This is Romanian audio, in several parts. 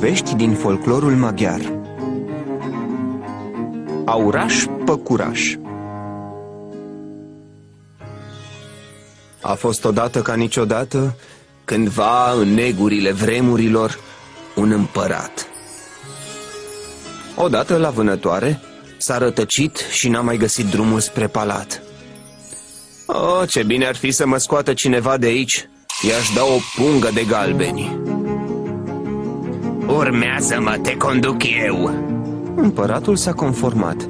Povești din folclorul maghiar Auraș Păcuraș A fost odată ca niciodată, cândva în negurile vremurilor, un împărat. Odată la vânătoare s-a rătăcit și n-a mai găsit drumul spre palat. Oh, ce bine ar fi să mă scoată cineva de aici, i-aș da o pungă de galbeni. Urmează-mă, te conduc eu. Împăratul s-a conformat.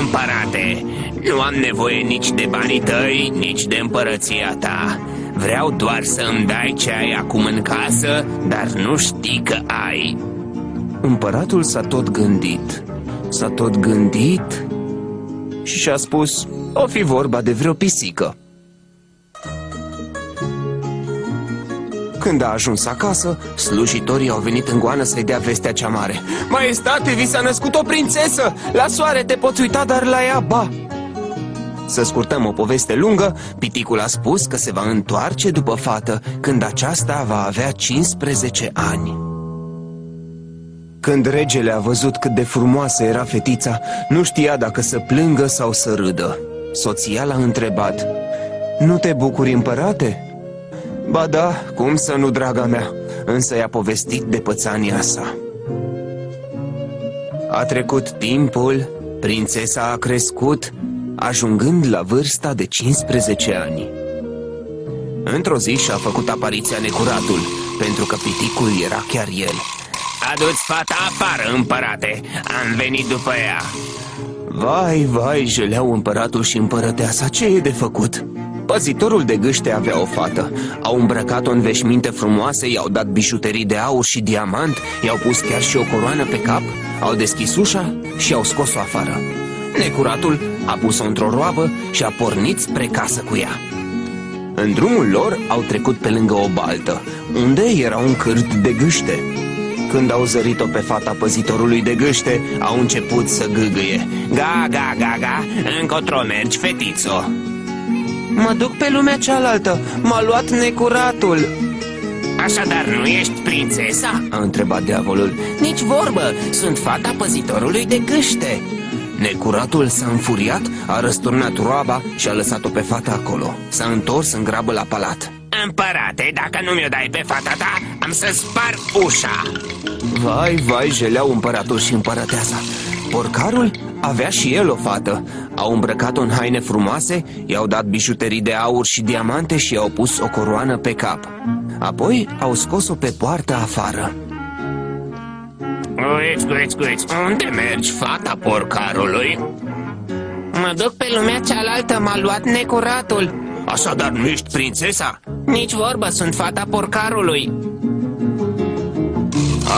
Împărate, nu am nevoie nici de banii tăi, nici de împărăția ta. Vreau doar să îmi dai ce ai acum în casă, dar nu știi că ai. Împăratul s-a tot gândit. S-a tot gândit Și și-a spus O fi vorba de vreo pisică Când a ajuns acasă, slujitorii au venit în goană să-i dea vestea cea mare Maestate, vi s-a născut o prințesă! La soare te poți uita, dar la ea, ba! Să scurtăm o poveste lungă, piticul a spus că se va întoarce după fată când aceasta va avea 15 ani. Când regele a văzut cât de frumoasă era fetița, nu știa dacă să plângă sau să râdă. Soția l-a întrebat, Nu te bucuri, împărate?" Ba da, cum să nu, draga mea, însă i-a povestit de pățania sa. A trecut timpul, prințesa a crescut, ajungând la vârsta de 15 ani. Într-o zi și-a făcut apariția necuratul, pentru că piticul era chiar el. Adu-ți fata afară, împărate, am venit după ea. Vai, vai, jeleau împăratul și împărăteasa, ce e de făcut? Păzitorul de gâște avea o fată. Au îmbrăcat-o în veșminte frumoase I-au dat bijuterii de aur și diamant I-au pus chiar și o coroană pe cap. Au deschis ușa și au scos-o afară. Necuratul a pus-o într-o roabă Și a pornit spre casă cu ea. În drumul lor au trecut pe lângă o baltă Unde era un cârt de gâște. Când au zărit-o pe fata păzitorului de gâște, au început să gâgâie. Ga, ga, ga, ga, încotro mergi, fetițo. Mă duc pe lumea cealaltă, m-a luat necuratul. Așadar nu ești prințesa? A întrebat diavolul. Nici vorbă, sunt fata păzitorului de gâște. Necuratul s-a înfuriat, a răsturnat roaba și a lăsat-o pe fata acolo. S-a întors în grabă la palat. Împărate, dacă nu mi-o dai pe fata ta, am să spar ușa. Vai, vai, jeleau împăratul și împărăteasa. Porcarul avea și el o fată. Au îmbrăcat-o în haine frumoase, i-au dat bijuterii de aur și diamante și i-au pus o coroană pe cap. Apoi au scos-o pe poartă afară. Uiți, uiți, uiți, unde mergi, fata porcarului? Mă duc pe lumea cealaltă, m-a luat necuratul. Așadar nu ești prințesa? Nici vorbă, sunt fata porcarului.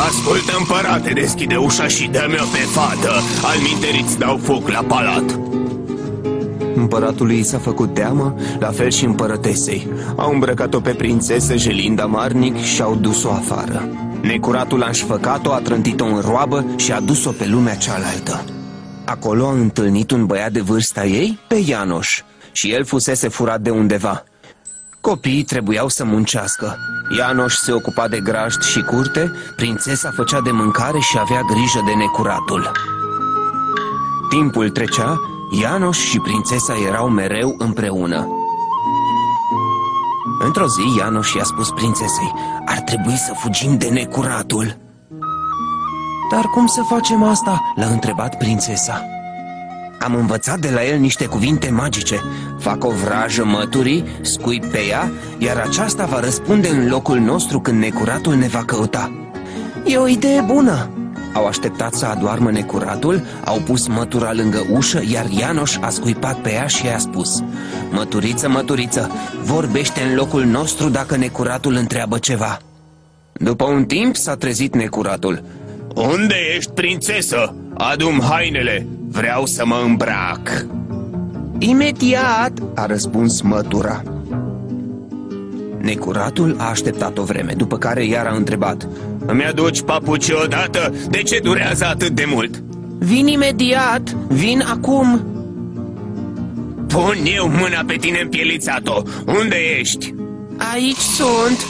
Ascultă, împărate, deschide ușa și dă-mi-o pe fată Al minteriți dau foc la palat Împăratului s-a făcut teamă, la fel și împărătesei. Au îmbrăcat-o pe prințesă Jelinda Marnic și au dus-o afară. Necuratul a înșfăcat-o, a trântit-o în roabă și a dus-o pe lumea cealaltă. Acolo a întâlnit un băiat de vârsta ei, pe Ianoș Și el fusese furat de undeva. Copiii trebuiau să muncească. Ianoș se ocupa de grajd și curte, prințesa făcea de mâncare și avea grijă de necuratul. Timpul trecea, Ianoș și prințesa erau mereu împreună. Într-o zi, Ianoș i-a spus prințesei, ar trebui să fugim de necuratul. Dar cum să facem asta? L-a întrebat prințesa. Am învățat de la el niște cuvinte magice Fac o vrajă măturii, scuip pe ea Iar aceasta va răspunde în locul nostru când necuratul ne va căuta E o idee bună Au așteptat să adoarmă necuratul Au pus mătura lângă ușă Iar Ianoș a scuipat pe ea și i-a spus Măturiță, măturiță, vorbește în locul nostru dacă necuratul întreabă ceva. După un timp s-a trezit necuratul. Unde ești, prințesă? Adum hainele, vreau să mă îmbrac. Imediat, a răspuns mătura Necuratul a așteptat o vreme, după care iar a întrebat Îmi aduci papuci odată? De ce durează atât de mult? Vin imediat, vin acum Pun eu mâna pe tine împielițat-o Unde ești? Aici sunt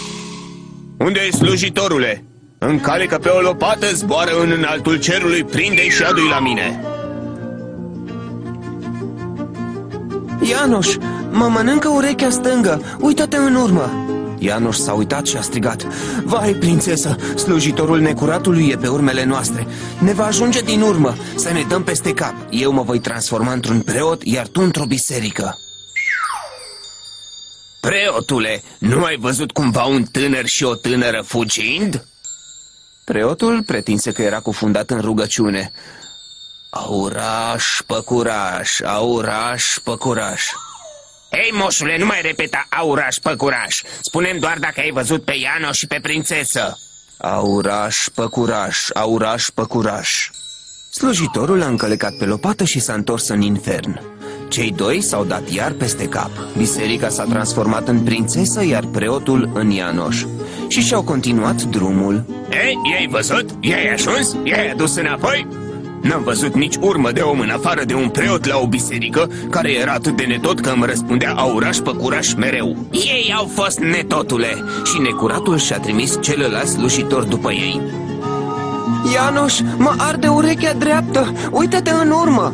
Unde e slujitorule? Încalecă pe o lopată, zboară în înaltul cerului, prinde-i și adu la mine Ianoș, mă mănâncă urechea stângă, uită-te în urmă. Ianoș s-a uitat și a strigat. Vai, prințesă, slujitorul necuratului e pe urmele noastre. Ne va ajunge din urmă să ne dăm peste cap. Eu mă voi transforma într-un preot, iar tu într-o biserică. Preotule, nu ai văzut cumva un tânăr și o tânără fugind? Preotul pretinse că era cufundat în rugăciune. Auraș, păcuraș, auraș, păcuraș Ei, moșule, nu mai repeta auraș, păcuraș. Spunem doar dacă ai văzut pe Iano și pe prințesă. Auraș, păcuraș, auraș, păcuraș. Slujitorul a încălecat pe lopată și s-a întors în infern. Cei doi s-au dat iar peste cap. Biserica s-a transformat în prințesă, iar preotul în Ianoș. Și și-au continuat drumul. Ei, i-ai văzut? I-ai ajuns? I-ai adus înapoi? N-am văzut nici urmă de om în afară de un preot la o biserică Care era atât de netot că îmi răspundea auraș păcuraș mereu. Ei au fost netotule Și necuratul și-a trimis celălalt slujitor după ei. Ianoș, mă arde urechea dreaptă, uită-te în urmă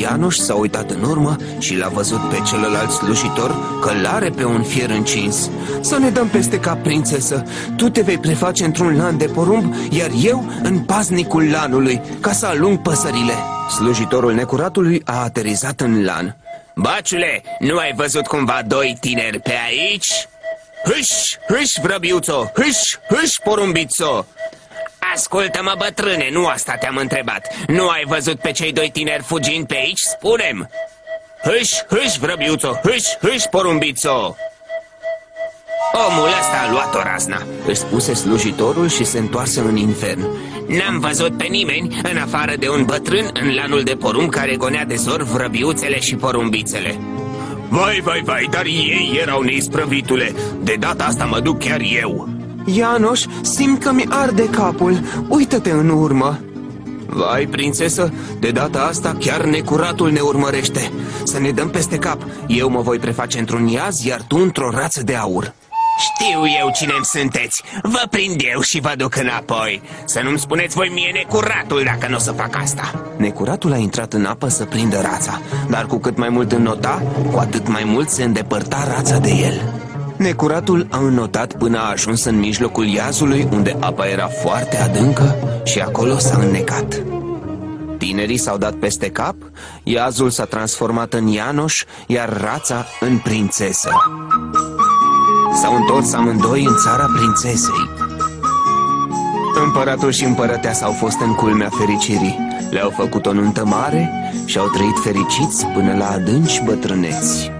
Ianoș s-a uitat în urmă și l-a văzut pe celălalt slujitor că l-are pe un fier încins. Să ne dăm peste cap, prințesă. Tu te vei preface într-un lan de porumb, iar eu în paznicul lanului, ca să alung păsările. Slujitorul necuratului a aterizat în lan. Baciule, nu ai văzut cumva doi tineri pe aici? Hâș, hâș, vrăbiuțo, hâș, hâș, porumbițo Ascultă-mă, bătrâne, nu asta te-am întrebat. Nu ai văzut pe cei doi tineri fugind pe aici? Spunem. Hâș, hâș, vrăbiuțo, hâș, hâș, porumbițo. Omul ăsta a luat o razna. Își spuse slujitorul și se întoarse în infern. N-am văzut pe nimeni în afară de un bătrân în lanul de porumb care gonea de zor vrăbiuțele și porumbițele. Vai, vai, vai, dar ei erau neisprăvitule. De data asta mă duc chiar eu Ianoș, simt că mi arde capul. Uită-te în urmă. Vai, prințesă, de data asta chiar necuratul ne urmărește. Să ne dăm peste cap. Eu mă voi preface într-un iaz, iar tu într-o rață de aur. Știu eu cine-mi sunteți. Vă prind eu și vă duc înapoi. Să nu-mi spuneți voi mie necuratul dacă nu o să fac asta. Necuratul a intrat în apă să prindă rața Dar cu cât mai mult înnota, cu atât mai mult se îndepărta rața de el Necuratul a înnotat până a ajuns în mijlocul iazului unde apa era foarte adâncă și acolo s-a înnecat. Tinerii s-au dat peste cap, iazul s-a transformat în Ianoș, iar rața în prințesă. S-au întors amândoi în țara prințesei. Împăratul și împărăteasa au fost în culmea fericirii. Le-au făcut o nuntă mare și au trăit fericiți până la adânci bătrâneți.